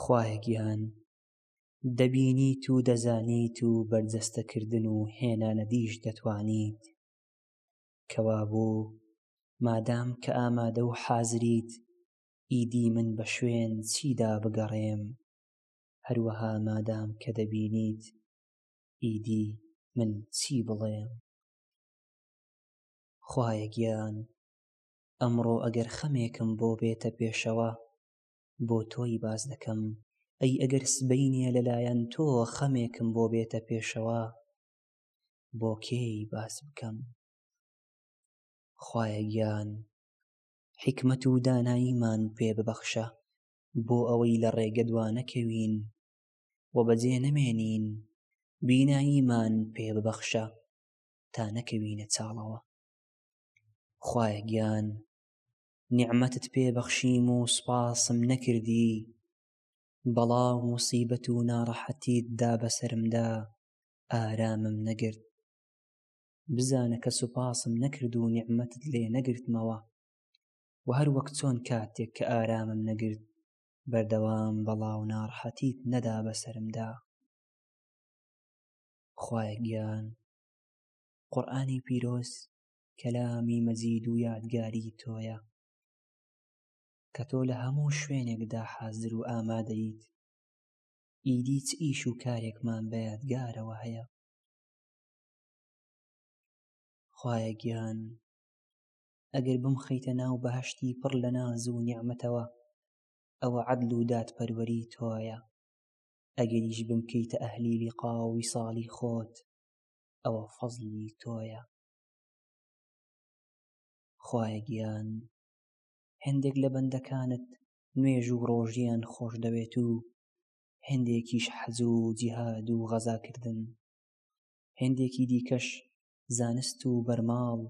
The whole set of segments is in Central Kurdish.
خوایە گیان دەبینیت و دەزانیت و بەرجەستەکردن و هێنانەدیش دەتوانیت کەوا بۆ مادام کە ئامادە و حازریت ئیدی من بە شوێن چیدا بگەڕێم هەروەها مادام کە دەبینیت ئیدی من چی بڵێم خوایە گیان ئەمڕۆ ئەگەر خەمێکم بۆ بێتە پێشەوە بۆ تۆی باس دەکەم ئەی ئەگەر سبەینێ لەلایەن تۆ خەمێکم بۆ بێتە پێشەوە بۆ کێی باس بکەم خوایە گیان حیکمەت و داناییمان پێ ببەخشە بۆ ئەوەی لە ڕێگە دوانەکەوین و بەجێ نەمێنین بیناییمان پێ ببەخشە تا نەکەوینە چاڵەوە خوایە گیان نیعمەتت پێ بەخشیم و سوپاسم نەکردی بەڵا و موسیبەت و ناڕەحەتیت دا بەسەرمدا ئارامم نەگرت بزانە کە سوپاسم نەکرد و نیعمەتت لێ نەگرتمەوە و هەر وەک چۆن کاتێک کە ئارامم نەگرت بەردەوام بەڵا و ناڕحەتیت نەدا بەسرمدا خوایە گیان قورئانی پیرۆز کەلامی مەجید و یادگاری تۆیە کە تۆ لە هەموو شوێنێکدا حازر و ئامادەیت ئیدی چ ئیش و کارێکمان بە یادگارەوە هەیە خوایە گیان ئەگەر بمخەیتە ناو بەهشتی پڕ لە ناز و نیعممەتەوە ئەوە عەدل و دادپەروەری تۆیە ئەگەریش بمکەیتە ئەهلی لیقا و ویساڵی خۆت ئەوە فەزلی تۆیە خوایە گیان هەندێک لە بەندەکانت نوێژ و ڕۆژیان خۆش دەوێت و هەندێکیش حەز و جیهاد و غەزاکردن هەندێکی دیکەش زانست و بەرماڵ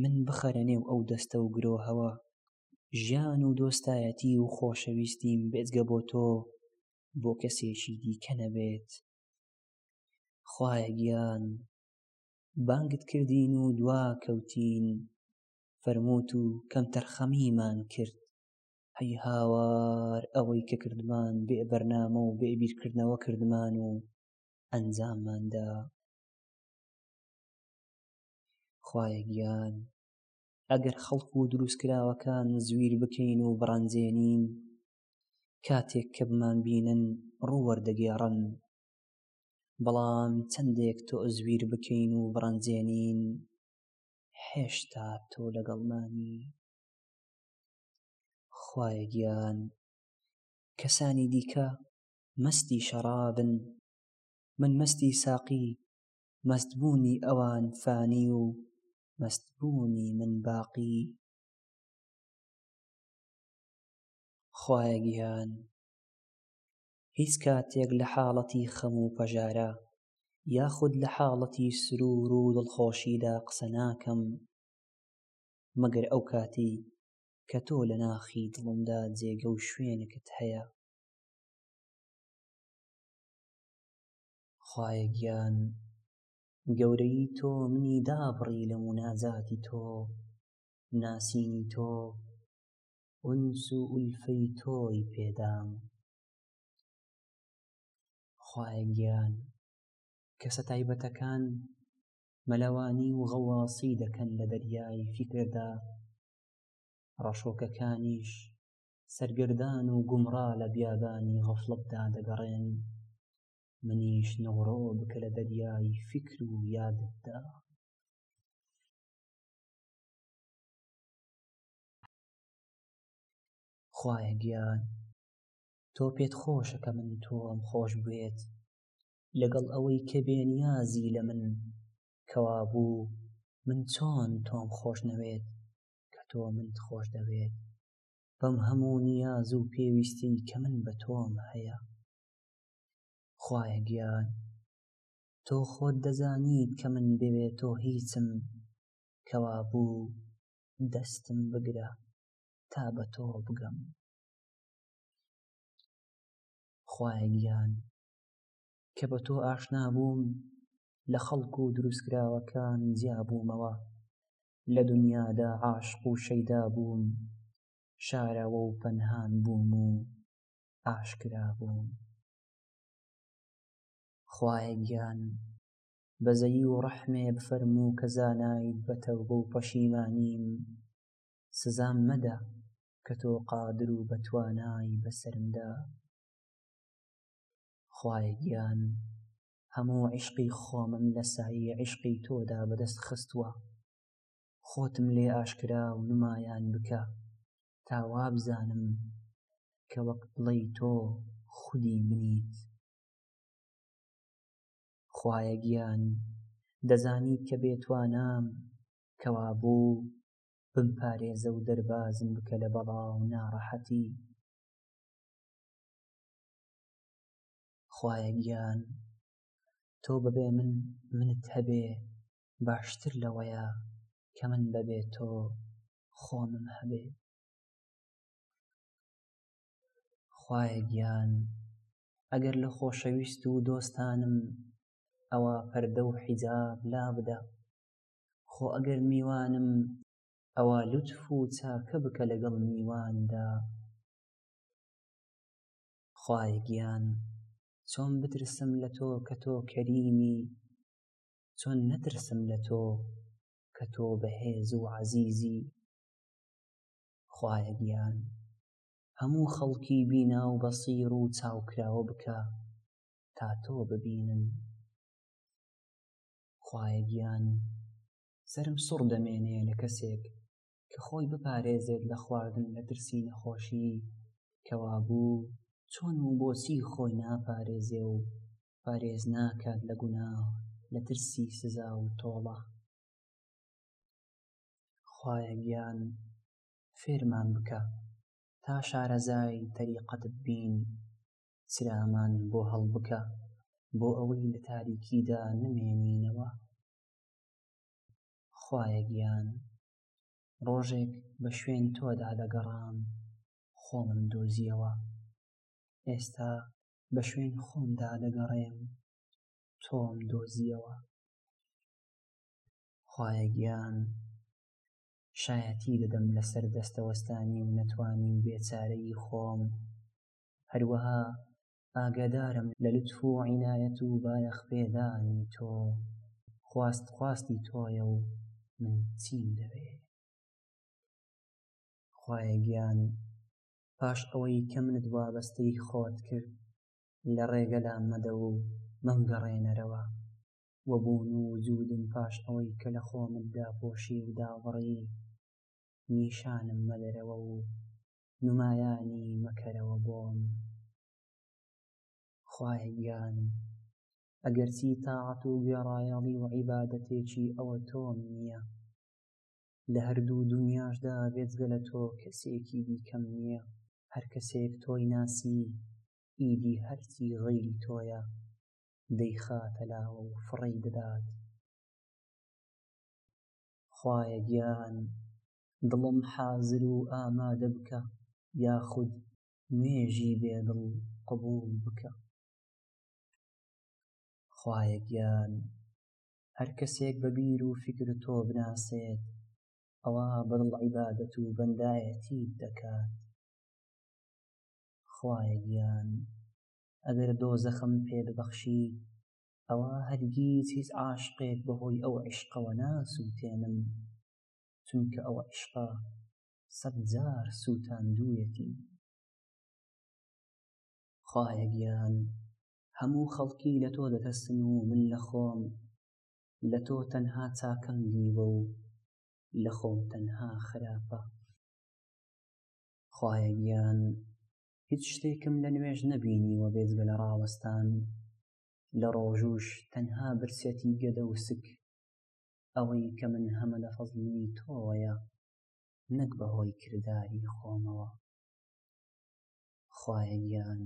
من بخەرە نێو ئەو دەستە و گرۆهەوە ژیان و دۆستایەتی و خۆشەویستیم بێجگە بۆ تۆ بۆ کەسێکی دیکە نەبێت خوایە گیان بانگت کردین و دوا کەوتین فەرمووت و کەمتەرخەمیمان کرد هەی هاوار ئەوەی کە کردمان بێ بەرنامە و بێ بیرکردنەوە کردمان و ئەنجامماندا خوایە گیان ئەگەر خەڵق و دروستکراوەکان زویر بکەین و بڕەنجێنین کاتێک کە بمان بینن ڕووەردەگێڕن بەڵام چەندێک تۆ زویر بکەین و بڕەنجێنین هێشتا تۆ لەگەڵمانی خوایە گیان کەسانی دیکە مەستی شەڕابن من مەستی ساقی مەستبوونی ئەوان فانی و مەستبوونی من باقی خوایە گیان هیچ کاتێک لە حاڵەتی خەم و پەژارە یاخود لە حاڵەتی سروور و دڵخۆشیدا قسە ناکەم، مەگەر ئەو کاتەی کە تۆ لە ناخی دڵمدا جێگە و شوێنکت هەیە. خوایە گیان، گەورەیی تۆ منی دابڕی لە موناجاتی تۆ، ناسینی تۆ، ئونس و ئولفەی تۆی پێدام خوایە گیان کەسە تایبەتەکان مەلەوانی و غەواسی دەکەن لە دەریای فیکردا ڕەشۆکەکانیش سەرگردان و گومڕا لە بیابانی غەفڵەتدا دەگەڕێن منیش نەوڕۆ بکە لە دەریای فیکر و یادتدا خوایە گیان تۆ پێت خۆشە کە من تۆم خۆش بوێت لەگەڵ ئەوەی کە بێنیازی لە من کەوا بوو من چۆن تۆم خۆش نەوێت کە تۆ منت خۆش دەوێت بەم هەموو نیاز و پێویستی کە من بە تۆم هەیە خوایە گیان تۆ خۆت دەزانیت کە من دەوێت تۆ هیچم کەوا بوو دەستم بگرە تا بە تۆ بگەم خوایە گیان کە بە تۆ ئاشنا بووم لە خەڵک و دروستکراوەکان جیا بوومەوە لە دنیادا عاشق و شەیدا بووم شارەوە و پەنهان بووم و ئاشکرا بووم خوایە گیان بەزەیی و ڕەحمێ بفەرموو کە زانایت بە تەوبە و پەشیمانیم سزام مەدە کە تۆ قادر و بەتوانای بەسەرمدا خوایە گیان هەموو عیشقی خۆمم لە سایی عیشقی تۆدا بەدەست خستووە خۆتم لێ ئاشکرا و نمایان بکە تا وابزانم کە وەک بڵێی تۆ خودی منیت خوایە گیان دەزانیت کە بێتوانام کەوابوو بمپارێزە و دەربازم بکە لە بەڵا و ناڕەحەتی خوایە گیان تۆ بەبێ من منت هەبێ باشتر لەوەیە کە من بەبێ تۆ خۆمم هەبێ خوایە گیان ئەگەر لە خۆشەویست و دۆستانم ئەوا پەردە و حیجاب لابدە خۆ ئەگەر میوانم ئەوا لوتف و چاکە بکە لەگەڵ میواندا خوایە گیان چۆن بترسم لە تۆ کە تۆ کەریمی چۆن نەترسم لە تۆ کە تۆ بەهێز و عەزیزی خوایە گیان هەموو خەڵکی بینا و بەسیر و چاوکراوە بکە تا تۆ ببینن خوایە گیان سەرم سوڕ دەمێنێ لە کەسێک کە خۆی بپارێزێت لە خواردن لە ترسی نەخۆشی کەوابوو چۆن و بۆچی خۆی ناپارێزێ و پارێز ناکات لە گوناه لە ترسی سزا و تۆڵە خوایە گیان فێرمان بکە تا شارەزای تەریقەتت بین چرامان بۆ هەڵبکە بۆ ئەوەی لە تاریکیدا نمێنینەوە خوایە گیان ڕۆژێک بە شوێن تۆدا دەگەڕام خۆمم دۆزیەوە ئێستا بە شوێن خۆمدا دەگەڕێم تۆم دۆزیەوە خوایە گیان شایەتی دەدەم لەسەر دەستەوەستانی و نەتوانی و بێچارەیی خۆم هەروەها ئاگادارم لە لوتف و عینایەت و بایەخ پێدانی تۆ خواست خواستی تۆیە و من چیم دەوێ خوایە گیان پاش ئەوەی کە منت وابەستەی خۆت کرد لە ڕێگەلام مەدە و مەمگەڕێنەرەوە و بوون و وجودم پاش ئەوەی کە لە خۆمت داپۆشی و دابڕی نیشانم مەدەرەوە و نمایانی مەکەرەوە بۆم خوایە گیان ئەگەرچی تاعەت و گوێڕایەڵی و عیبادەتێکی ئەوە تۆم نییە لە هەردوو دنیاشدا بێجگە لە تۆ کەسێکی دیکەم نییە هەر کەسێک تۆی ناسی ئیدی هەرچی غەیری تۆیە دەیخاتە لاوە و فڕێی دەدات خوایە گیان دڵم حازر و ئامادە بکە یاخود نوێژی بێدڵ قبوڵ بکە خوایە گیان هەر کەسێک بە بیر و فکر تۆ بناسێت ئەوە بەدڵ عیبادەت و بەندایەتی دەکات خوایە گیان ئەگەر دۆزەخم پێ ببەخشی ئەوا هەرگیز هیچ عاشقێک بەهۆی ئەو عیشقەوە ناسووتێنم چونکە ئەو عیشقە سەد جار سووتاندوویەتی خوایە گیان هەموو خەڵکی لە تۆ دەتەسن و من لە خۆم لە تۆ تەنها چاکەم دیوە و لە خۆم تەنها خراپە خوایە گیان هیچ شتێکم لە نوێژ نەبینیوە بێجگە لە ڕاوەستان لە ڕۆژوش تەنها برسەتی گەدە و سک ئەوەی کە من هەمە لە فەزلی تۆوەیە نەک بەهۆی کرداری خۆمەوە خوایەگیان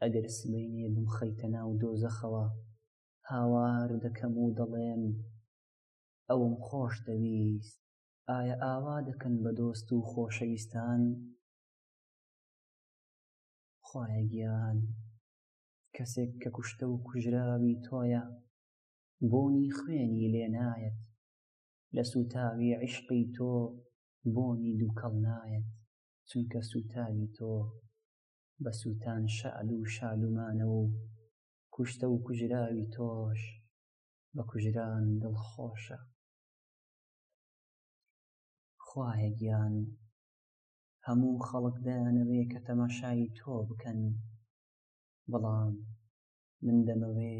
ئەگەر سبینێ بمخەیتە ناو دۆزەخەوە هاوار دەکەم و دەڵێم ئەوم خۆش دەویست ئایا ئاوا دەکەن بە دۆست و خۆشەویستان خوایە گیان کەسێک کە کوشتە و کوژراوی تۆیە بۆنی خوێنی لێ نایەت لە سوتاوی عیشقی تۆ بۆنی دووکەڵ نایەت چونکە سوتاوی تۆ بە سووتان شەعل و شالومانە و کوشتە و کوژراوی تۆش بە کوژران دڵخۆشە خوایە گیان هەموو خەڵک دەیانەوێ کە تەماشای تۆ بکەن بەڵام من دەمەوێ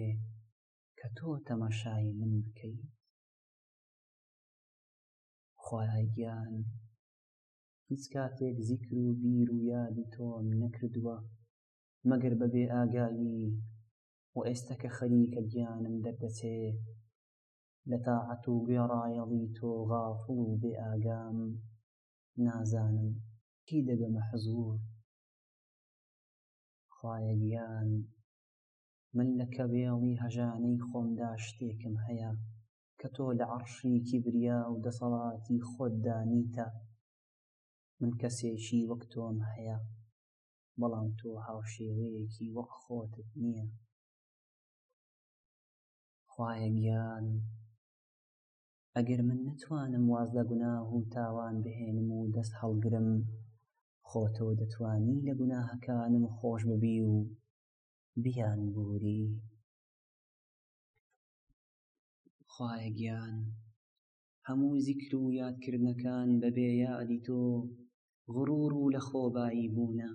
کە تۆ تەماشای من بکەیت خوای گیان هیچ کاتێک زیکر و بیر و یادی تۆم نەکردووە مەگەر بە بێ ئاگایی و ئێستا کە خەریکە گیانم دەردەچێ لە تاعەت و گوێڕایەڵی تۆ غافڵ و بێ ئاگام نازانم کەی دەگەمە حزوور خوایە گیان من لە کەبێڵی هەژانی خۆمدا شتێکم هەیە کە تۆ لە عەڕشی کیبریا و دەسەڵاتی خۆتدا نیتە من کەسێکی وەک تۆم هەیە بەڵام تۆ هاوشێوەیەکی وەک خۆتت نییە خوایە گیان ئەگەر من نەتوانم واز لە گوناه و تاوان بهێنم و دەست هەڵگرم خۆ تۆ دەتوانی لە گوناهەکانم خۆش ببی و بیان بوری خوایە گیان هەموو زیکر و یادکردنەکان بەبێ یادی تۆ غڕور و لە خۆبایی بوونە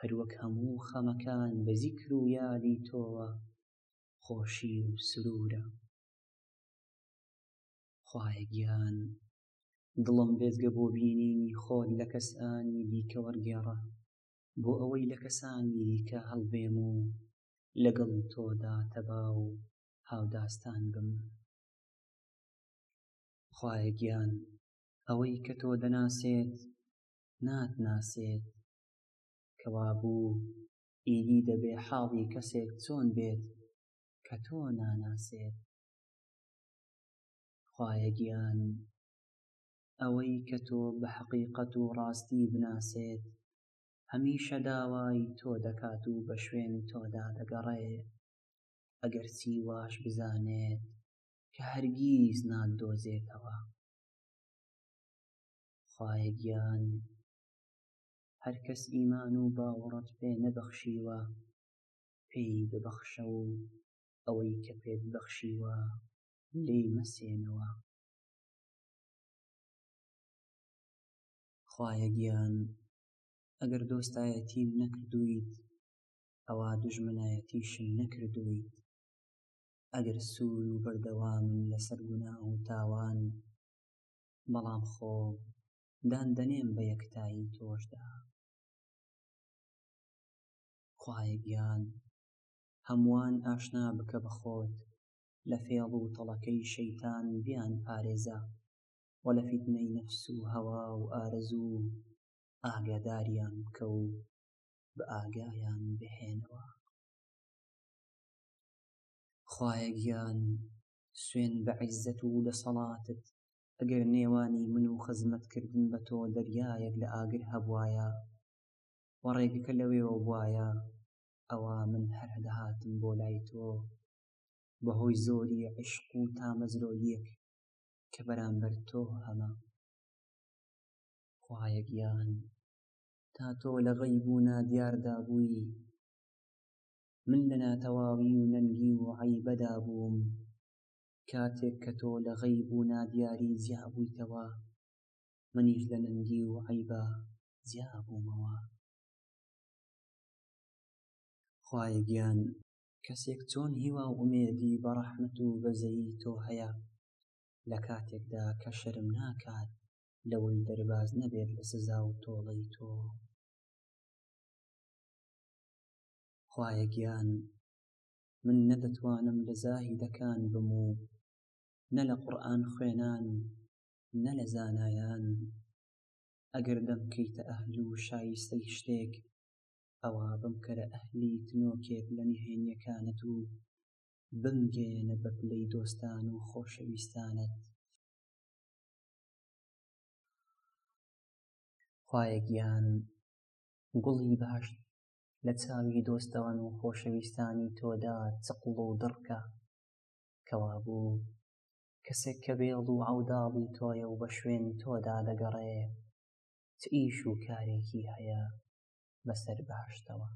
هەروەک هەموو خەمەکان بە زیکر و یادی تۆوە خۆشی و سرورە خوایە گیان دڵم بێزگە بۆ بینینی خۆت لە کەسانی دیکە وەرگێڕە بۆ ئەوەی لە کەسانی دیکە هەڵبێم و لەگەڵ تۆدا تەبا و هاوداستان بم خوایە گیان ئەوەی کە تۆ دەناسێت ناتناسێت کەوابوو ئیدی دەبێ حاڵی کەسێک چۆن بێت کە تۆ ناناسێت. خوایە گیان ئەوەی کە تۆ بە حەقیقەت و ڕاستی بناسێت هەمیشە داوای تۆ دەکات و بە شوێن تۆدا دەگەڕێ ئەگەرچی واش بزانێت کە هەرگیز ناتدۆزێتەوە خوایە گیان هەرکەس ئیمان و باوەڕت پێ نەبەخشیوە پێی ببەخشە و ئەوەی کە پێت بەخشیوە لێی مەسێنەوە خوایە گیان ئەگەر دۆستایەتیم نەکردویت ئەوا دژمنایەتیشم نەکردویت ئەگەر سوور و بەردەوامن لەسەر گوناه و تاوان بەڵام خۆ دان دەنێم بە یەکتایی تۆشدا خوایە گیان هەمووان ئاشنا بکە بە خۆت لە فێڵ و تەڵەکەی شەیتان بیان پارێزە وە لە فیتنەی نەفس و هەوا و ئارەزوو ئاگاداریان بکە و بە ئاگایان بهێنەوە خوایە گیان سوێن بە عیزەت و دەسەڵاتت ئەگەر نێوانی من و خزمەتکردن بە تۆ دەریایەک لە ئاگر هەبوایە و ڕێگەکە لەوێوە بوایە ئەوا من هەر هەدەهاتم بۆ لای تۆ بەهۆی زۆری عیشق و تامەزرۆییەک کە بەرامبەر تۆ هەمە خوایە گیان تا تۆ لە غەیب و نادیاردا بووی من لە ناتەواوی و نەنگی و عیبەدا بووم کاتێک کە تۆ لە غەیب و نادیاری جیابوویتەوە منیش لە نەنگی و عیبە جیا ئەبوومەوە. خوایە گیان کەسێک چۆن هیوا و ئومێدی بە ڕەحمەت و بەزەیی تۆ هەیە لە کاتێکدا کە شەرم ناکات لەوەی دەرباز نەبێت لە سزا و تۆڵەی تۆ خوایە گیان من نەدەتوانم لە زاهیدەکان بم و نە لە قورئان خوێنان نە لە زانایان ئەگەر دەمکەیتە ئەهل و شایستەی شتێک ئەوا بمکەرە ئەهلی تنۆکێک لە نهێنیەکانت و بمگەیەنە بە پلەی دۆستان و خۆشەویستانت خوایە گیان گوڵی باشت لە چاوی دۆستەوەن و خۆشەویستانی تۆدا چقڵ و دڕکە کەوابوو کەسێک کە بێڵ و عەوداڵی تۆیە و بە شوێنی تۆدا دەگەڕێ چ ئیش و کارێکی هەیە بەسەر بەهشتەوە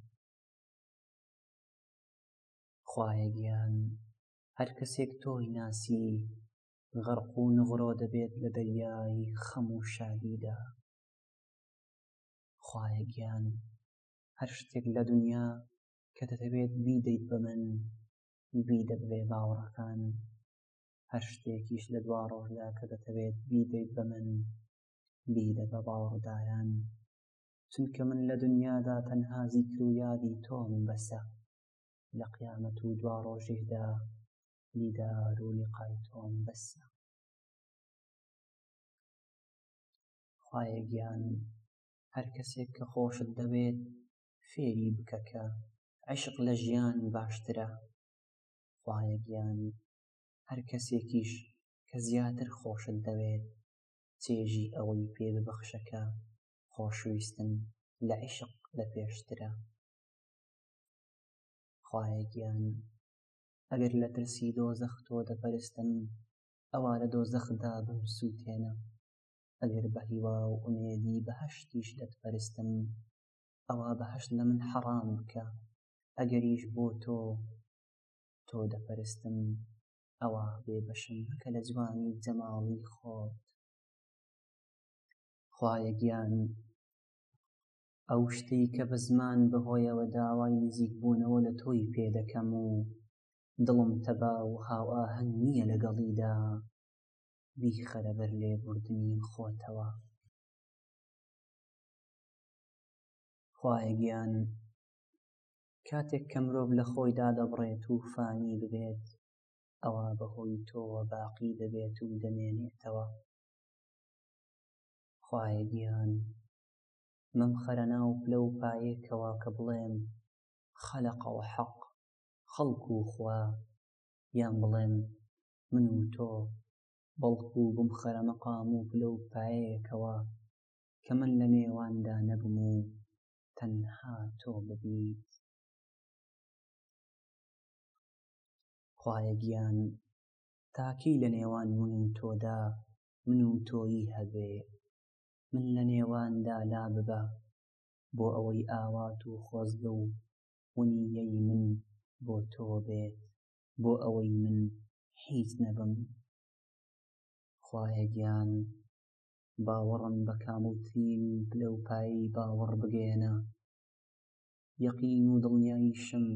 خوایە گیان هەر کەسێک تۆی ناسی غەرق و نغرۆ دەبێت لە دەریایی خەم و شادیدا خوایە گیان هەر شتێک لە دنیا کە دەتەوێت بیدەیت بە من بیدەبێ باوەڕەکان هەر شتێکیش لە دوا ڕۆژدا کە دەتەوێت بیدەیت بە من بیدە بە باوەڕداران چونکە من لە دنیادا تەنها زیکر و یادی تۆم بەسە لە قیامەت و دوا ڕۆژیشدا دیدار و لقای تۆم بەسە خوایە گیان هەر کەسێک کە خۆشت دەوێت فێری بکەکە عشق لە ژیان باشترە خوایە گیان هەر کەسێکیش کە زیاتر خۆشت دەوێت چێژی ئەوەی پێ ببەخشە کە خۆشویستن لە عیشق لە پێشترە خوایە گیان ئەگەر لە ترسی دۆزەخ تۆ دەپەرستن ئەوا لە دۆزەخدا بم سووتێنە ئەگەر بە هیوا و ئومێدی بەهشتیش دەتپەرستن ئەوا بەهشت لە من حەڕام بکە ئەگەریش بۆ تۆ تۆ دەپەرستم ئەوە بێبەشم کە لە جوانی جەماڵی خۆت خوایە گیان ئەو شتەی کە بە زمان بەهۆیەوە داوای نزیکبوونەوە لە تۆی پێ دەکەم و دڵم تەبا و هاوئاهەنگ نییە لەگەڵیدا بیخەرە بەر لێبوردنی خۆتەوە خوایە گیان کاتێک کە مرۆڤ لە خۆی دادەبڕێت و فانی ببێت ئەوە بەهۆی تۆوە باقی دەبێت و دەمێنێتەوە خوایە گیان مەم خەرە ناو پلە و پایەکەوە کە بڵێم خەلەقەوە حەق خەڵک و خوا یان بڵێم من و تۆ بەڵکو بم خەرە مەقام و پلە و پایەکەوە کە من لە نێواندا نەبم و تەنها تۆ ببیت خوایە گیان تاکەی لە نێوان من و تۆدا من و تۆیی هەبێ من لە نێواندا لا ببە بۆ ئەوەی ئاوات و خۆزگە و ونیەی من بۆ تۆ بێت بۆ ئەوەی من هیچ نەبم خوایە گیان باوەڕم بە کامڵترین پلە و پایەی باوەڕ بگەیەنە یەقین و دڵنیاییشم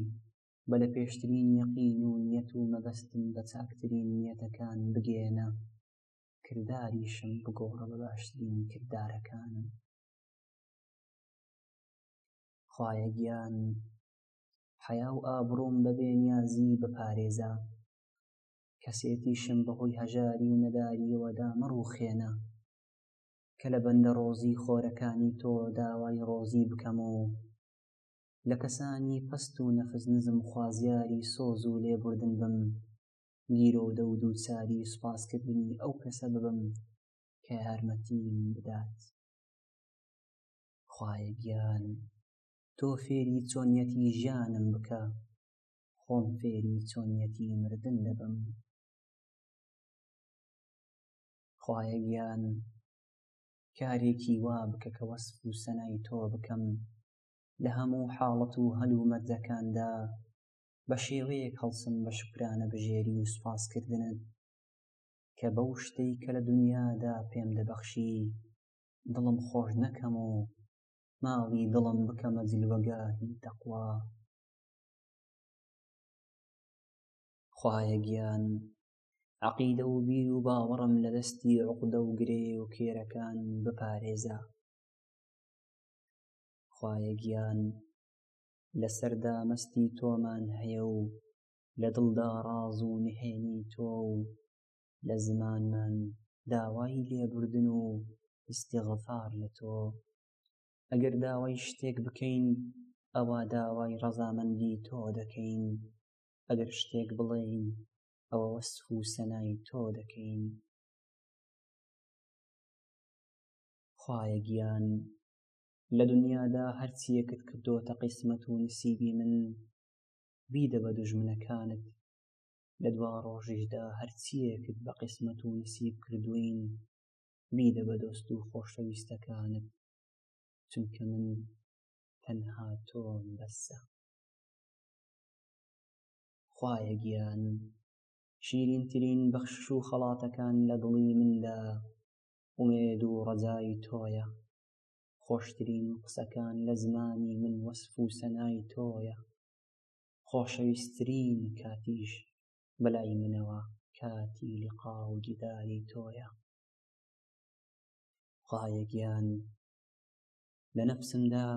بە لە پێشترین یەقین و نیەت و مەبەستم بە چاکترین نیەتەکان بگەیەنە کرداریشم بگۆڕە بە باشترین کردارەکان خوایە گیان حیا و ئابڕۆم بەبێ نیازی بپارێزە کەسێتیشم بەهۆی هەژاری و نەداریەوە دامەڕوخێنە کە لە بەندە ڕۆزی خۆرەکانی تۆ داوای ڕۆزی بکەم و لە کەسانی پەست و نەفس نزم خوازیاری سۆز و لێبوردن بم گیرۆدە و دووچاری سوپاسکردنی ئەو کەسە ببم کە یارمەتیم بدات خوایە گیان تۆ فێری چۆنیەتی ژیانم بکە خۆم فێری چۆنیەتی مردن دەبم خوایە گیان کارێکی وا بکە کە وەسف و سەنای تۆ بکەم لە هەموو حاڵەت و هەل و مەرجەکاندا بە شێوەیەک هەڵسم بە شکرانە بژێری و سوپاسکردنت کە بەو شتەی کە لە دنیادا پێم دەبەخشی دڵم خۆش نەکەم و ماڵی دڵم بکەمە جلوەگاهی تەقوا خوایە گیان عەقیدە و بیر و باوەڕم لە دەستی عوقدە و گرێ و کێرەکان بپارێزە خوایە گیان لەسەر دامەستی تۆمان هەیە و لە دڵدا ڕاز و نهێنی تۆ و لە زمانمان داوای لێبوردن و ئیستیغفار لە تۆ ئەگەر داوای شتێک بکەین ئەوە داوای ڕەزامەندی تۆ دەکەین ئەگەر شتێک بڵێین ئەوە وەسف و سەنای تۆ دەکەین خوایە گیان لە دنیادا هەرچیەکت کردۆتە قیسمەت و نسیبی من بیدە بە دوژمنەکانت لە دوا ڕۆژیشدا هەرچیەکت بە قیسمەت و نسیب کردوین میدە بە دۆست و خۆشەویستەکانت چونکە من تەنها تۆم بەسە خوایە گیان شیرینترین بەخش و خەڵاتەکان لە دڵی مندا ئومێد و ڕەزای تۆیە خۆشترین قسەکان لە زمانی من وەسف و سەنای تۆیە خۆشەویستترین کاتیش بەلای منەوە کاتی لقا و جیدالی تۆیە خوایە گیان لە نەفسمدا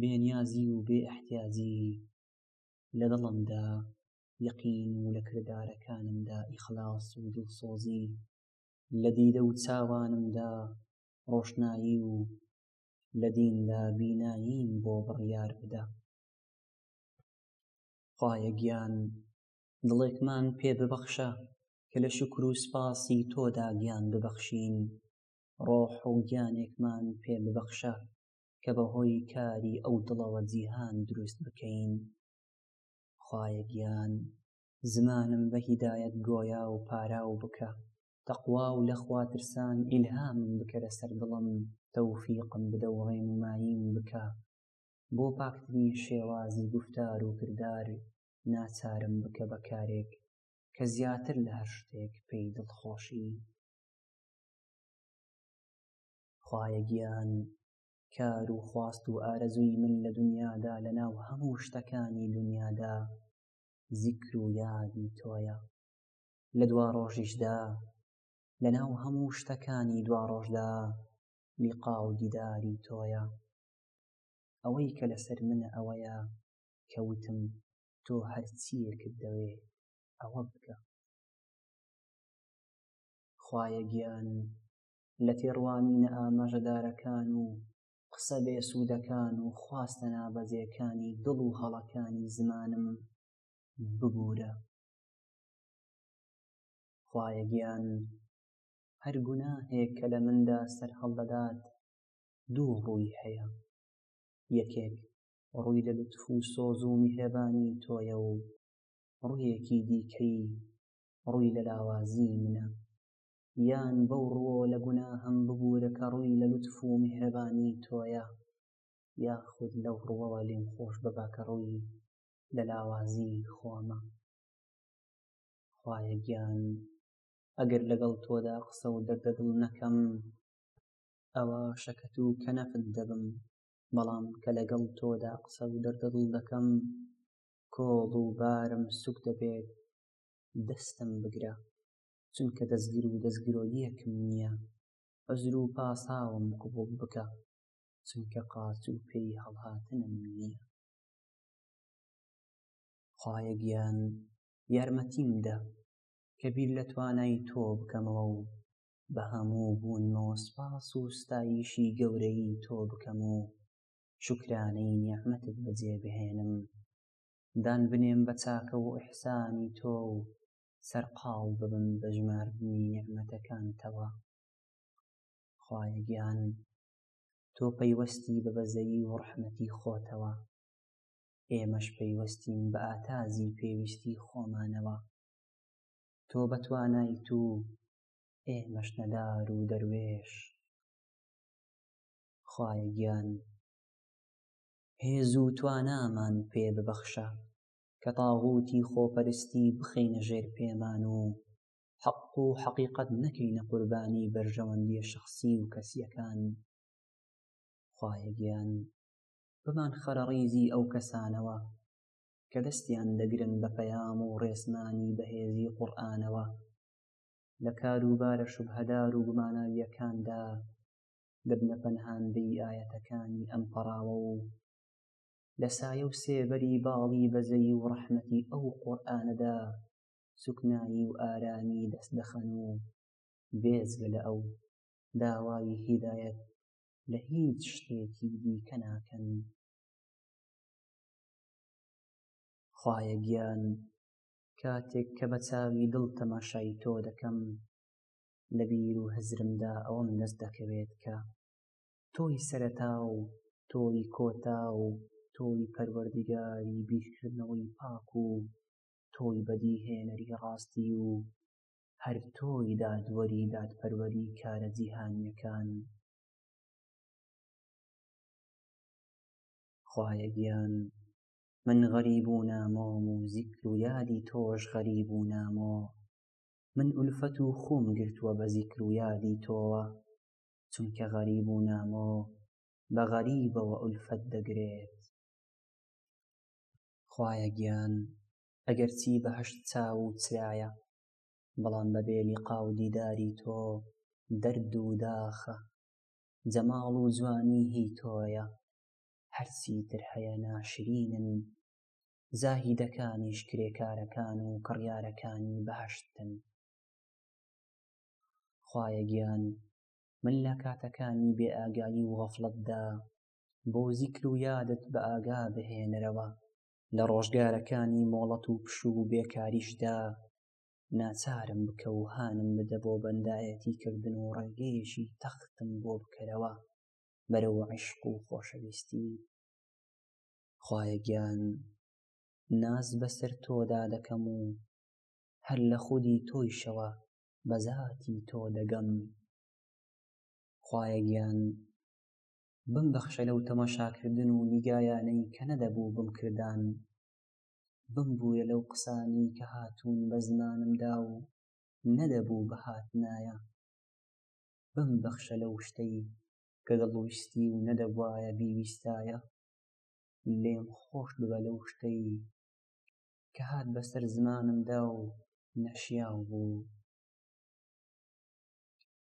بێنیازی و بێ احتیاجی لە دڵمدا یەقین و لە کردارەکانمدا ئیخلاص و دڵسۆزی لە دیدە و چاوانمدا ڕۆشنایی و لە دیندا بیناییم بۆ بڕیار بدە خوایە گیان دڵێکمان پێ ببەخشە کە لە شوکر و سپاسی تۆدا گیان ببەخشین، ڕۆح و گیانێکمان پێ ببەخشە کە بە هۆی کاری ئەو دڵەوە جیهان دروست بکەین. خوایە گیان، زمانم بە هیدایەت گۆیا و پاراو بکە، تەقوا و لە خوا ترسان ئیلهامم بکە لە سەر دڵم، تەوفیقم بدە و ڕێنوماییم بکە بۆ پاکترین شێوازی گوفتار و کردار، ناچارم بکە بە کارێک کە زیاتر لە هەر شتێک پێی دڵخۆشی خوایە گیان کار و خواست و ئارەزووی من لە دنیادا لە ناو هەموو شتەکانی دنیادا زیکر و یادی تۆیە لە دوا ڕۆژیشدا لە ناو هەموو شتەکانی دوا ڕۆژدا لیقا و دیداری تۆیە ئەوەی کە لەسەر منە ئەوەیە کە وتم تۆ هەرچییەکت دەوێ ئەوە بکە خوایە گیان لە تێڕوانینە ئاماژەدارەکان و قسە بێسوودەکان و خواستە نابەجێکانی دڵ و هەڵەکانی زمانم ببوورە خوایە گیان هەر گوناهێک کە لە مندا سەرهەڵدەدات دوو ڕووی هەیە یەکێک ڕووی لە لوتف و سۆز و میهرەبانی تۆیە و ڕوویەکی دیکەی ڕووی لە لاوازی منە یان بەو ڕووە لە گوناهەم ببوورە کە ڕووی لە لوتف و میهرەبانی تۆیە یاخود لەو ڕووەوە لێم خۆش ببە کە ڕووی لە لاوازی خۆمە خوایە گیان ئەگەر لەگەڵ تۆدا قسە و دەردە دڵ نەکەم ئەوە شەکەت و کەنەفت دەبم بەڵام کە لەگەڵ تۆدا قسە و دەردەدڵ دەکەم کۆڵ و بارم سوک دەبێت دەستم بگرە چونکە دەستگیر و دەستگرۆیەکم نییە عزر و پاساوم قبول بکە چونکە قاچ و پێی هەڵهاتنم نییە خوایە گیان یارمەتیم دە کە بیر لە توانای تۆ بکەمەوە و بە هەموو بوونمەوە سوپاس و ستایشی گەورەیی تۆ بکەم و شوکرانەی نیعمەتت بەجێ بهێنم دان بنێم بە چاکە و ئیحسانی تۆ و سەرقاڵ ببم بە ژماردنی نیعمەتەکانتەوە خوایە گیان تۆ پەیوەستی بە بەزەیی و ڕەحمەتی خۆتەوە ئێمەش پەیوەستین بە ئاتازی پێویستی خۆمانەوە تۆ بەتوانای تو ئێمەش نەدار و دەروێش خوایە گیان هێز و توانامان پێ ببەخشە کە تاغوتی خۆپەرستی بخەینە ژێر پێمان و حەق و حەقیقەت نەکەینە قوربانی بەرژەوەندیە شخصی و کەسیەکان خوایە گیان بمان خەرەڕیزی ئەو کەسانەوە کە دەستیان دەگرن بە پەیام و ڕێسمانی بەهێزی قورئانەوە لە کاروبارە شوبهەدار و گوماناوییەکاندا دەبنە پەنهاندەی ئایەتەکانی ئەم پەڕاوە و لە سایە و سێبەری باڵی بەزەیی و ڕەحمەتی ئەو قورئانەدا سوکنایی و ئارامی دەست دەخەن و بێجگە لە ئەو داوای هیدایەت لە هیچ شتێکی دیکە ناکەن خوایە گیان کاتێک کە بە چاوی دڵ تەماشای تۆ دەکەم لە بیر و هزرمدا ئەوەم دەست دەکەوێت کە تۆی سەرەتا و تۆی کۆتا و تۆی پەروەردگاری بیرکردنەوەی پاک و تۆی بەدیهێنەری ڕاستی و هەر تۆی دادوەری دادپەروەری کارە جیهانیەکان خوایە گیان من غەریب و نامۆم و زیکر و یادی تۆش غەریب و نامۆ من ئولفەت و خووم گرتووە بە زیکر و یادی تۆوە چونکە غەریب و نامۆ بە غەریبەوە ئولفەت دەگرێت خوایە گیان ئەگەرچی بەهەشت چاو و چرایە بەڵام بەبێ لیقا و دیداری تۆ دەرد و داخە جەماڵ و جوانی هی تۆیە هەرچی تر هەیە ناشرینن زاهیدەکانیش کرێکارەکان و کڕیارەکانی بەهەشتن خوایە گیان من لە کاتەکانی بێ ئاگایی و غەفڵەتدا بۆ زیکر و یادت بە ئاگا بهێنەرەوە لە ڕۆژگارەکانی مۆڵەت و پشو و بێکاریشدا ناچارم بکە و هانم بدە بۆ بەندایەتی کردن و ڕێگەیەکی تەختم بۆ بکەرەوە بەرەو عشق و خۆشەویستی خوایە گیان ناز بەسەر تۆدا دەکەم و هەر لە خودی تۆیشەوە بە زاتی تۆ دەگەم خوایە گیان بمبەخشە لەو تەماشاکردن و نیگایانەی کە نەدەبوو بمکردان بمبوورە لەو قسانی کە هاتوون بە زمانمدا و نەدەبوو بەهاتنایە بمبەخشە لەو شتەی کە دڵویستی و نەدەبوایە بیویستایە لێم خۆش ببە لەو شتەی کە هات بەسەر زمانمدا و نەشیاو بوو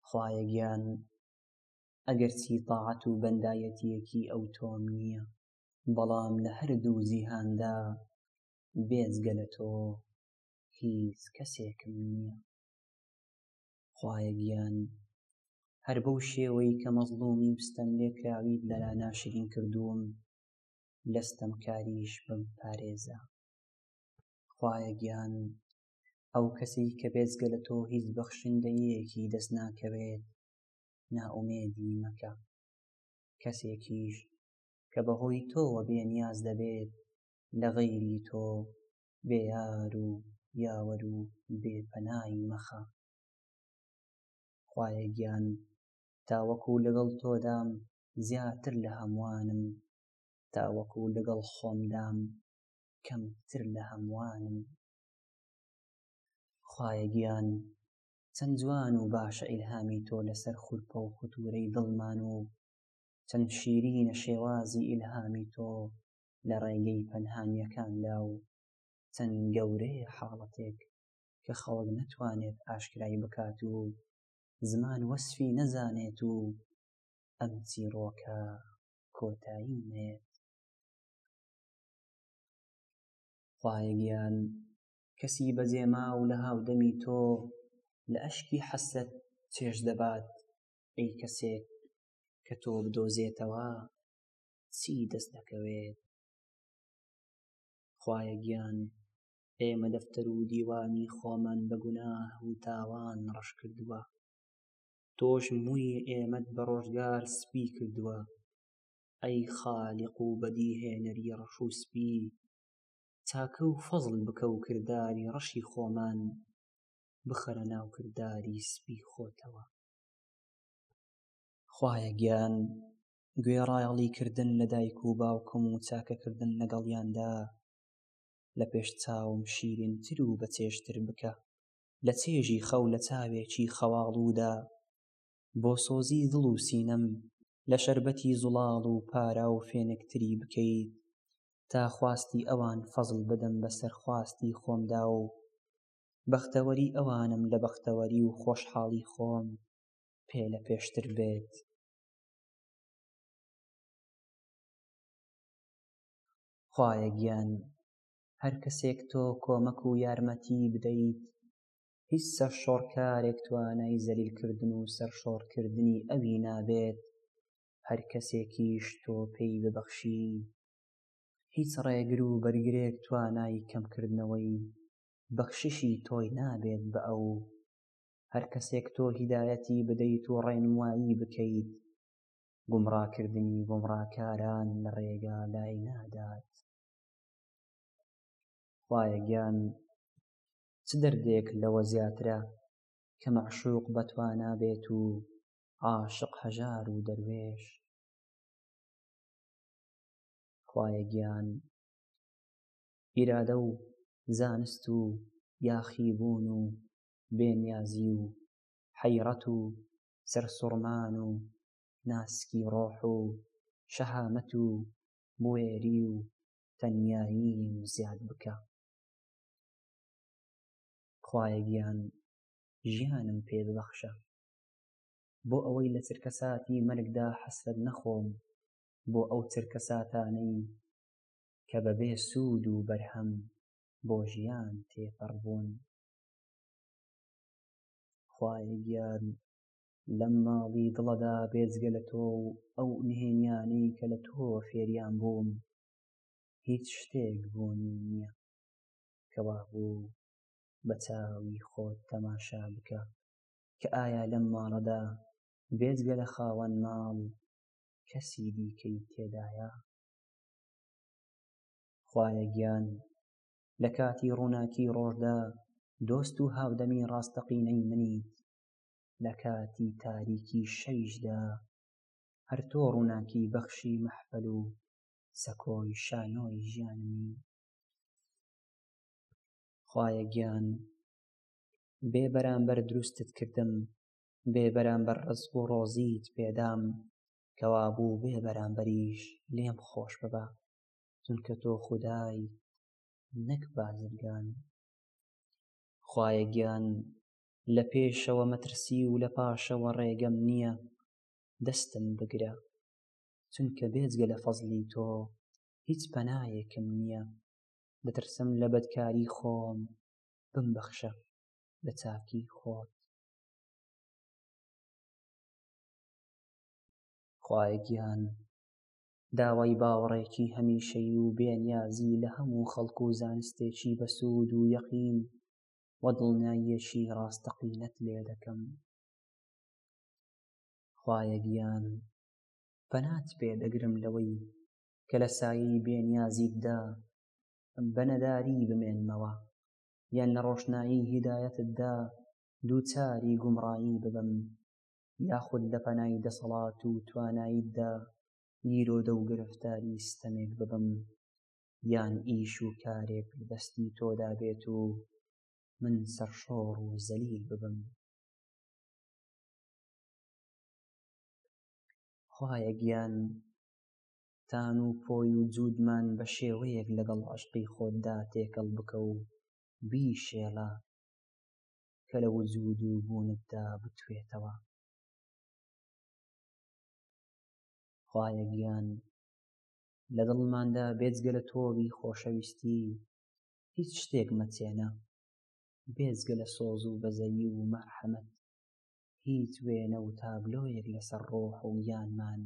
خوایە گیان ئەگەرچی تاعەت و بەندایەتیەکی ئەو تۆم نییە بەڵام لە هەردوو جیهاندا بێجگە لە تۆ هیچ کەسێکم نییە خوایە گیان هەر بەو شێوەی کە مەزڵومی و ستەم لێکراویت لەلا ناشرین کردووم لە ستەمکاریش بم پارێزە خوایە گیان ئەو کەسی کە بێزگە لە تۆ هیچ بەخشندەیەکی دەست ناکەوێت نائومێدی مەکە کەسێکیش کە بەهۆی تۆوە بێنیاز دەبێت لە غەیری تۆ بێ یار و یاوەر و بێ پەنای مەخە خوایە گیان تاوەکو لەگەڵ تۆدام زیاتر لە هەموانم تاوەکو لەگەڵ خۆمدام کەمتر لە هەموانم خوایە گیان چەند جوان و باشە ئیلهامی تۆ لەسەر خورپە و خوتورەی دڵمان و چەند شیرینە شێوازی ئیلهامی تۆ لە ڕێگەی پەنهانیەکاندا و چەند گەورەیە حاڵەتێک کە خەڵک نەتوانێت ئاشکرای بکات و زمان وەسفی نەزانێت و ئەم چیڕۆکە کۆتایی نەیەت خوایە گیان کەسی بەجێما و لە هاودەمی تۆ لە ئەشکی حەسرەت چێش دەبات ئەی کەسێک کە تۆ بدۆزێتەوە چی دەست دەکەوێت خوایە گیان ئێمە دەفتەر و دیوانی خۆمان بە گوناه و تاوان ڕەش کردووە تۆش مووی ئێمەت بە ڕۆژگار سپی کردووە ئەی خالیق و بەدیهێنەری ڕەش و سپی چاکە و فەزڵ بکە و کرداری ڕەشی خۆمان بخەرە ناو کرداری سپی خۆتەوە خوایە گیان گوێڕایەڵیکردن لە دایک و باوکم و چاکەکردن لەگەڵیاندا لە پێش چاوم شیرینتر و بەچێژتر بکە لە چێژی خەو لە چاوێکی خەواڵوودا بۆ سۆزی دڵ و سینەم لە شەربەتی زوڵاڵ و پارا و فێنکتری بکەیت تا خواستی ئەوان فەزڵ بدەم بەسەر خواستی خۆمدا و بەختەوەری ئەوانم لە بەختەوەری و خۆشحاڵی خۆم پێ لە پێشتر بێت خوایە گیان هەر کەسێک تۆ کۆمەک و یارمەتی بدەیت هیچ سەرشۆڕکارێک توانای زەلیلکردن و سەرشۆڕکردنی ئەوی نابێت هەر کەسێکیش تۆ پێی ببەخشی هیچ ڕێگر و بەرگرێک توانای کەمکردنەوەی بەخششی تۆی نابێت بە ئەو هەر کەسێک تۆ هیدایەتی بدەیت و ڕێنمایی بکەیت گومڕاکردنی گومڕاکاران لە ڕێگا لای نادات خوایە گیان چ دەردێک لەوە زیاترە کە مەعشوق بەتوانا بێت و عاشق هەژار و دەروێش خوایە گیان ئیرادە و زانست و یاخیبوون و بێنیازی و حەیڕەت و سەرسوڕمان و ناسکی ڕۆح و شەهامەت و بوێری و تەنیاییم زیاد بکە خوایە گیان ژیانم پێ ببەخشە بۆ ئەوەی لە چرکە ساتی مەرگدا حەسرەت نەخۆم بۆ ئەو چرکە ساتانەی کە بەبێ سوود و بەرهەم بۆ ژیان تێپەڕبوون خوایە گیان لەم ماڵی دڵەدا بێجگە لە تۆ و ئەو نهێنیانەی کە لە تۆ فێریان بووم هیچ شتێک بوونی نییە کەوا بوو بە چاوی خۆت تەماشا بکە کە ئایا لەم ماڵەدا بێجگە لە خاوەن ماڵ کەسی دیکەی تێدایە خوایە گیان لە کاتی ڕووناکی ڕۆژدا دۆست و هاودەمی ڕاستەقینەی منیت لە کاتی تاریکی شەیشدا هەر تۆ ڕووناکی بەخشی مەحفەل و سەکۆی شانۆی ژیانمی خوایە گیان بێ بەرامبەر دروستت کردم بێ بەرامبەر ڕزق و ڕۆزیت پێدام کەوابوو بێ بەرامبەریش لێم خۆش ببە چونکە تۆ خودایی نەک بازرگان خوایە گیان لە پێشەوە مەترسی و لە پاشەوە ڕێگەم نییە دەستم بگرە چونکە بێجگە لە فەزلی تۆ هیچ پەنایەکم نییە دەترسم لە بەدکاری خۆم بمبەخشە لە چاکی خۆت خوایە گیان داوای باوەڕێکی هەمیشەی و بێ نیازی لە هەموو خەڵک و زانستێکی بەسوود و یەقین و دڵنیاییەکی ڕاستەقینەت لێ دەکەم. خوایە گیان پەنات پێ دەگرم لەوەی کە لە سایەی بێ نیازیتدا بە نەداری بمێنمەوە یان لە ڕۆشنایی هیدایەتتدا دووچاری گومڕایی ببم یاخود لە پەنای دەسەڵات و تواناییدا گیرۆدە و گرفتاری ستەمێک ببم یان ئیش و کارێک دەستی تۆدا بێت و من سەرشۆڕ و زەلیل ببم خوایە گیان تان و پۆی و جوودمان بە شێوەیەک لەگەڵ عشقی خۆتدا تێکەڵ بکە و بیشێڵە کە لە وجود و بوونتدا بتوێتەوە خوایە گیان لە دڵماندا بێجگە لە تۆوی خۆشەویستی هیچ شتێک مەچێنە بێجگە لە سۆز و بەزەیی و مەرحەمەت هیچ وێنە و تابلۆیەک لەسەر ڕۆح و گیانمان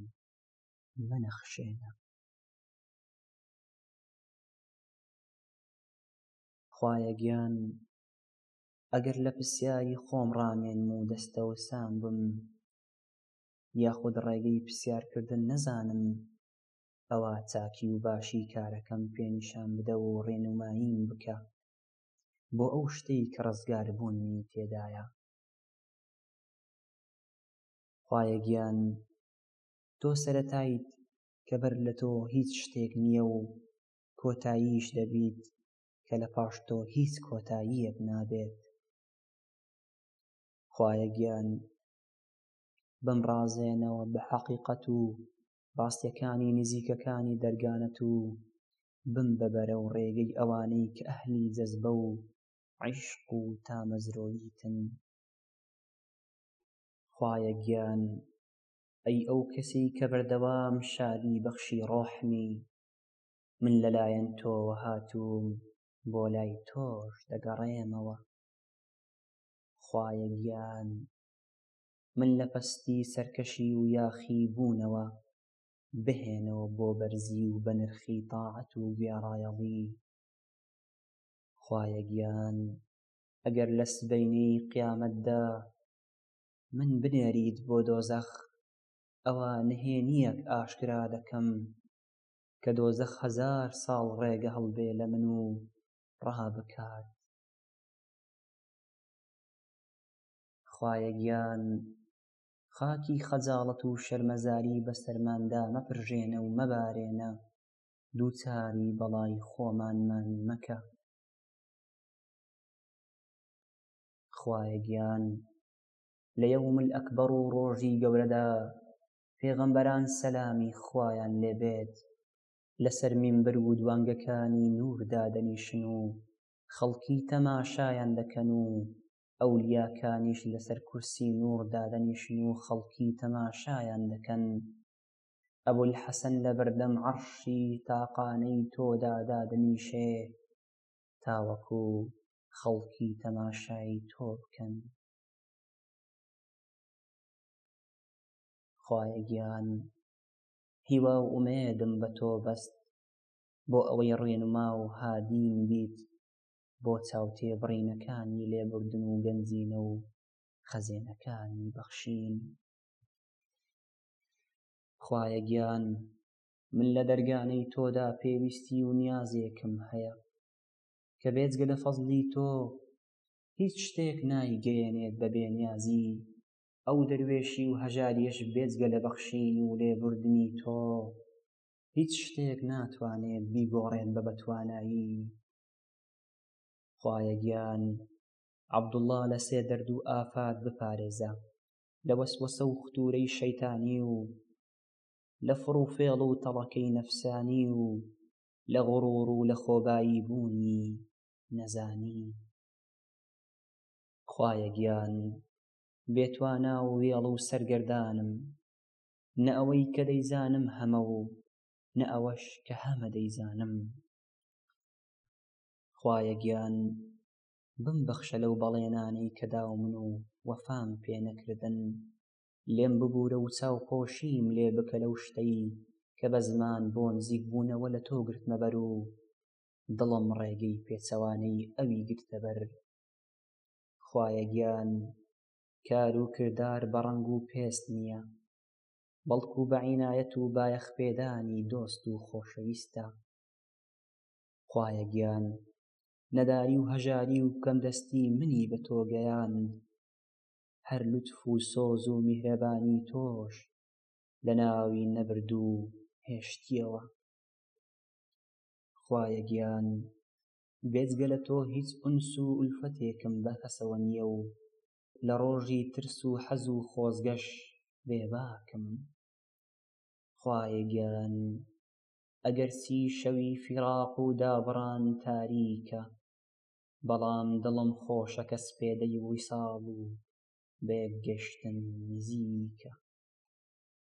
مەنەخشێنە خوایە گیان ئەگەر لە پرسیاری خۆم ڕامێنم و دەستەوسان بم یاخود ڕێگەی پرسیارکردن نەزانم ئەوا چاکی و باشی کارەکەم پێنیشان بدە و ڕێنماییم بکە بۆ ئەو شتەی کە ڕزگاربوونی تێدایە خوایە گیان تۆ سەتایت کە بەر لە تۆ هیچ شتێک نییە و کۆتاییش دەبیت کە لە پاش تۆ هیچ کۆتاییەک نابێت خوایە گیان بم ڕازێنەوە بە حەقیقەت و ڕاستیەکانی نزیکەکانی دەرگانەت و بم بەبەرە و ڕێگەی ئەوانەی کە ئەهلی جەزبە و عیشق و تامەزرۆیتن خوایە گیان ئەی ئەو کەسی کە بەردەوام شادی بەخشی ڕۆحمی من لەلایەن تۆوە هاتووم بۆ لای تۆش دەگەڕێمەوە خوایە گیان من لە پەستی سەرکەشی و یاخی بوونەوە بهێنەوە بۆ بەرزی و بەنرخی تاعەت و گوێڕایەڵی خوایە گیان ئەگەر لە سبەینێی قیامەتدا من بنێریت بۆ دۆزەخ ئەوا نهێنییەک ئاشکرا دەکەم کە دۆزەخ هەزار ساڵ ڕێگە هەڵبێ لە من و ڕابکات خوایە گیان خاکی خەجاڵەت و شەرمەزاری بەسەرماندا مەپرژێنە و مەبارێنە دووچاری بەڵای خۆمانمان مەکە خوایە گیان لە یەومل ئەکبەر و ڕۆژی گەورەدا پێغەمبەران سەلامی خوایان لێ بێت لەسەر مینبر و دوانگەکانی نوور دادەنیشن و خەڵکی تەماشایان دەکەن و ئەولیاکانیش لەسەر کورسی نووڕ دادەنیشن و خەڵکی تەماشایان دەکەن ئەبولحەسەن لەبەردەم عەڕشی تاقانەی تۆدا دادەنیشێ تاوەکو خەڵکی تەماشای تۆ بکەن خوایە گیان هیوا و ئومێدم بە تۆ بەست بۆ ئەوەی ڕێنما و هادیم بیت بۆ چاوتێبڕینەکانی لێبوردن و گەنجینە و خەزێنەکانی بەخشین خوایە گیان من لە دەرگانەی تۆدا پێویستی و نیازێکم هەیە کە بێجگە لە فەزلی تۆ هیچ شتێک نایگەیەنێت بە بێنیازی ئەو دەروێشی و هەژاریەش بێجگە لە بەخشین و لێبوردنی تۆ هیچ شتێک ناتوانێت بیگۆڕێت بە بەتوانایی خوایە گیان عەبدوڵڵا لە سێ دەرد و ئافات بپارێزە لە وەسوەسە و ختورەی شەیتانی و لە فڕ و فێڵ و تەڵەکەی نەفسانی و لە غڕوڕ و لە خۆبایی بوونی نەزانی خوایە گیان بێ توانا و وێڵ و سەرگەردانم، نە ئەوەی کە دەیزانم هەمە و نە ئەوەش کە هەمە دەیزانم. خوایە گیان، بمبەخشە لەو بەڵێنانەی کە داومن و وەفام پێ نەکردن، لێم ببوورە و چاوپۆشیم لێ بکە لەو شتەی کە بە زمان بۆ نزیکبوونەوە لە تۆ گرتمە بەر و دڵم ڕێگەی پێچەوانەی ئەوی گرتە بەر. خوایە گیان کار و کردار بە ڕەنگ و پێست نییە بەڵکو بە عینایەت و بایەخ پێدانی دۆست و خۆشەویستە خوایە گیان نەداری و هەژاری و کەمدەستی منی بە تۆ گەیاند هەر لوتف و سۆز و میهرەبانی تۆش لە ناوی نەبرد و هێشتیەوە خوایە گیان بێجگە لە تۆ هیچ ئونس و ئولفەتێکم بە کەسەوە نییە و لە ڕۆژی ترس و حەز و خۆزگەش بێباکم خوایە گیان ئەگەرچی شەوی فیراق و دابڕان تاریکە بەڵام دڵم خۆشە کە سپێدەی ویساڵ و بێگەشتن نزیکە